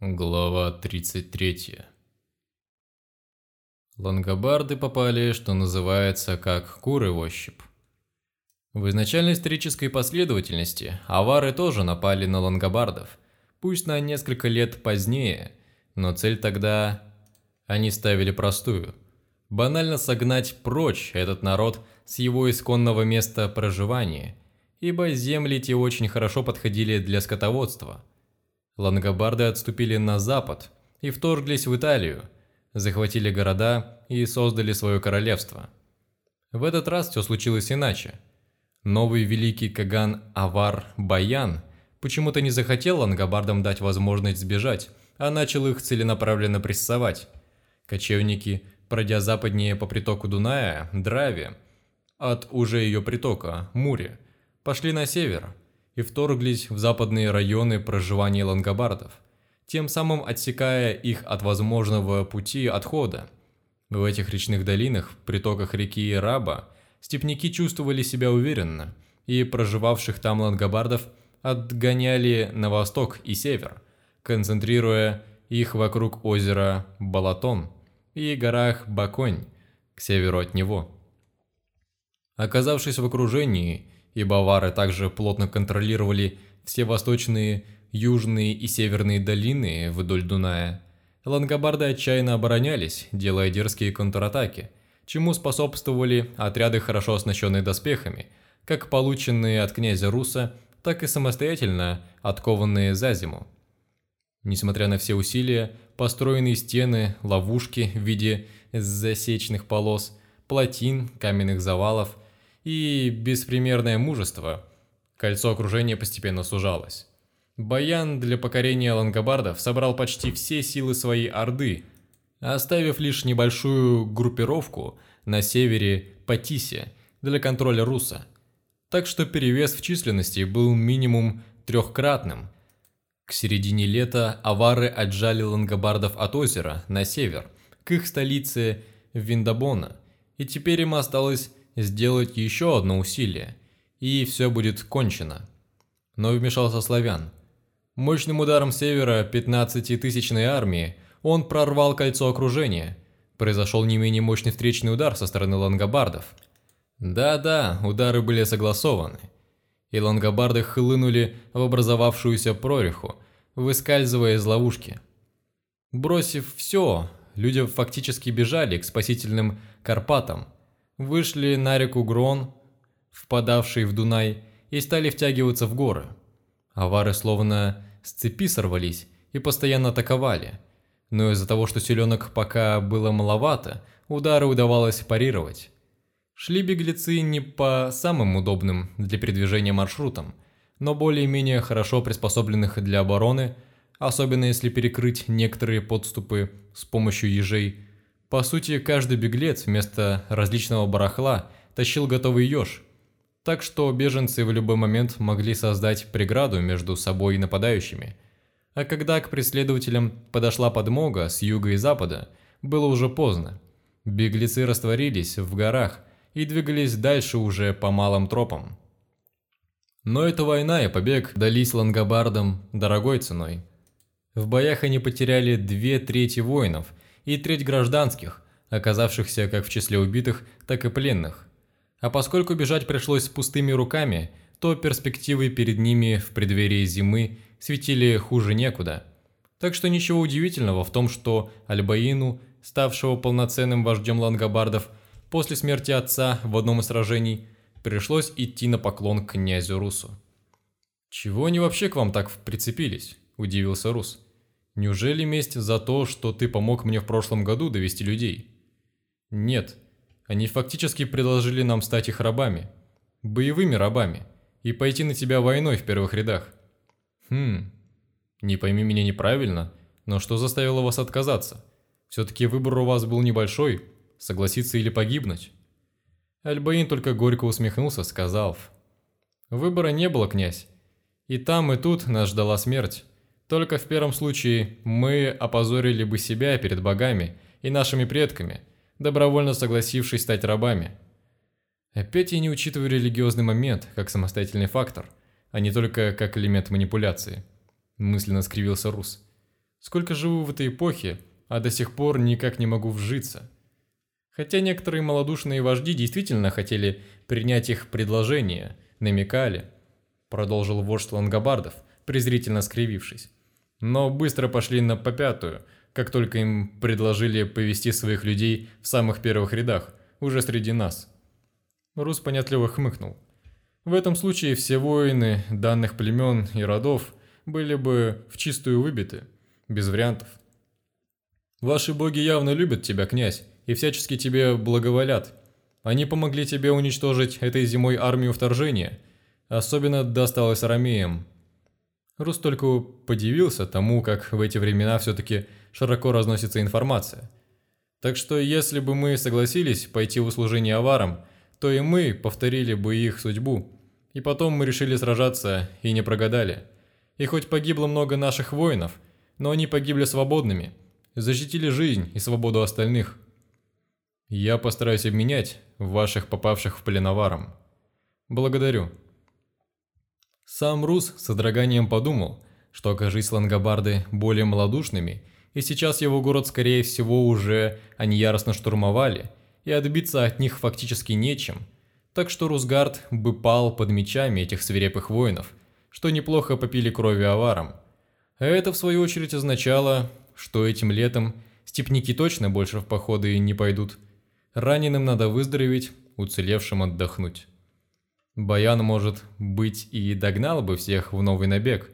Глава 33 Лангобарды попали, что называется, как куры в ощупь. В изначальной исторической последовательности авары тоже напали на лангобардов, пусть на несколько лет позднее, но цель тогда они ставили простую – банально согнать прочь этот народ с его исконного места проживания, ибо земли те очень хорошо подходили для скотоводства – Лангобарды отступили на запад и вторглись в Италию, захватили города и создали свое королевство. В этот раз все случилось иначе. Новый великий Каган Авар Баян почему-то не захотел лангобардам дать возможность сбежать, а начал их целенаправленно прессовать. Кочевники, пройдя западнее по притоку Дуная, Драве, от уже ее притока, Муре, пошли на север – и вторглись в западные районы проживания лангобардов, тем самым отсекая их от возможного пути отхода. В этих речных долинах, притоках реки Раба, степняки чувствовали себя уверенно, и проживавших там лангобардов отгоняли на восток и север, концентрируя их вокруг озера Балатон и горах Баконь к северу от него. Оказавшись в окружении, и бавары также плотно контролировали все восточные, южные и северные долины вдоль Дуная. Лангобарды отчаянно оборонялись, делая дерзкие контратаки, чему способствовали отряды, хорошо оснащенные доспехами, как полученные от князя Руса, так и самостоятельно откованные за зиму. Несмотря на все усилия, построенные стены, ловушки в виде засечных полос, плотин, каменных завалов – и беспримерное мужество, кольцо окружения постепенно сужалось. Баян для покорения лангобардов собрал почти все силы своей орды, оставив лишь небольшую группировку на севере Патисе для контроля Руса. Так что перевес в численности был минимум трехкратным. К середине лета авары отжали лангобардов от озера на север, к их столице Виндабона, и теперь им осталось сделать еще одно усилие, и все будет кончено. Но вмешался славян. Мощным ударом севера 15-тысячной армии он прорвал кольцо окружения. Произошел не менее мощный встречный удар со стороны лангобардов. Да-да, удары были согласованы. И лангобарды хлынули в образовавшуюся прореху, выскальзывая из ловушки. Бросив все, люди фактически бежали к спасительным Карпатам – вышли на реку Грон, впадавший в Дунай, и стали втягиваться в горы. Авары словно с цепи сорвались и постоянно атаковали, но из-за того, что селенок пока было маловато, удары удавалось парировать. Шли беглецы не по самым удобным для передвижения маршрутам, но более-менее хорошо приспособленных для обороны, особенно если перекрыть некоторые подступы с помощью ежей по сути, каждый беглец вместо различного барахла тащил готовый еж, так что беженцы в любой момент могли создать преграду между собой и нападающими. А когда к преследователям подошла подмога с юга и запада, было уже поздно. Беглецы растворились в горах и двигались дальше уже по малым тропам. Но эта война и побег дались лангобардам дорогой ценой. В боях они потеряли две трети воинов – и треть гражданских, оказавшихся как в числе убитых, так и пленных. А поскольку бежать пришлось с пустыми руками, то перспективы перед ними в преддверии зимы светили хуже некуда. Так что ничего удивительного в том, что Альбаину, ставшего полноценным вождем лангобардов, после смерти отца в одном из сражений, пришлось идти на поклон к князю Русу. «Чего они вообще к вам так прицепились?» – удивился Рус. Неужели месть за то, что ты помог мне в прошлом году довести людей? Нет. Они фактически предложили нам стать их рабами. Боевыми рабами. И пойти на тебя войной в первых рядах. Хм. Не пойми меня неправильно, но что заставило вас отказаться? Все-таки выбор у вас был небольшой, согласиться или погибнуть. Альбаин только горько усмехнулся, сказав. Выбора не было, князь. И там, и тут нас ждала смерть. Только в первом случае мы опозорили бы себя перед богами и нашими предками, добровольно согласившись стать рабами. Опять я не учитываю религиозный момент как самостоятельный фактор, а не только как элемент манипуляции. Мысленно скривился Рус. Сколько живу в этой эпохе, а до сих пор никак не могу вжиться. Хотя некоторые малодушные вожди действительно хотели принять их предложение, намекали, продолжил вождь лангобардов, презрительно скривившись. Но быстро пошли на попятую, как только им предложили повести своих людей в самых первых рядах, уже среди нас. Рус понятливо хмыкнул. В этом случае все воины данных племен и родов были бы в чистую выбиты, без вариантов. Ваши боги явно любят тебя, князь, и всячески тебе благоволят. Они помогли тебе уничтожить этой зимой армию вторжения. Особенно досталось арамеям. Рус только подивился тому, как в эти времена все-таки широко разносится информация. Так что если бы мы согласились пойти в услужение аварам, то и мы повторили бы их судьбу. И потом мы решили сражаться и не прогадали. И хоть погибло много наших воинов, но они погибли свободными, защитили жизнь и свободу остальных. Я постараюсь обменять ваших попавших в плен аварам. Благодарю. Сам Рус с содроганием подумал, что окажись лангобарды более малодушными, и сейчас его город скорее всего уже они яростно штурмовали – и отбиться от них фактически нечем, так что Русгард бы пал под мечами этих свирепых воинов, что неплохо попили крови аварам. А это, в свою очередь, означало, что этим летом степники точно больше в походы не пойдут. Раненым надо выздороветь, уцелевшим отдохнуть. Баян, может быть, и догнал бы всех в новый набег.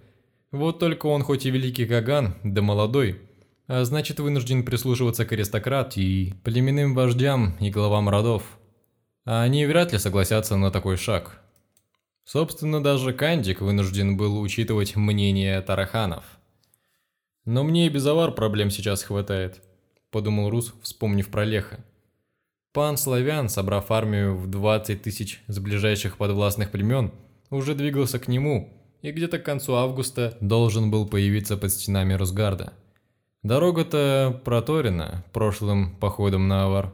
Вот только он хоть и великий Каган, да молодой – а значит вынужден прислушиваться к аристократии, племенным вождям и главам родов. А они вряд ли согласятся на такой шаг. Собственно, даже Кандик вынужден был учитывать мнение тараханов. «Но мне и без авар проблем сейчас хватает», – подумал Рус, вспомнив про Леха. Пан Славян, собрав армию в 20 тысяч с ближайших подвластных племен, уже двигался к нему и где-то к концу августа должен был появиться под стенами Росгарда. Дорога-то проторена прошлым походом на Авар.